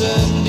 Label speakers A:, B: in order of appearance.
A: listen.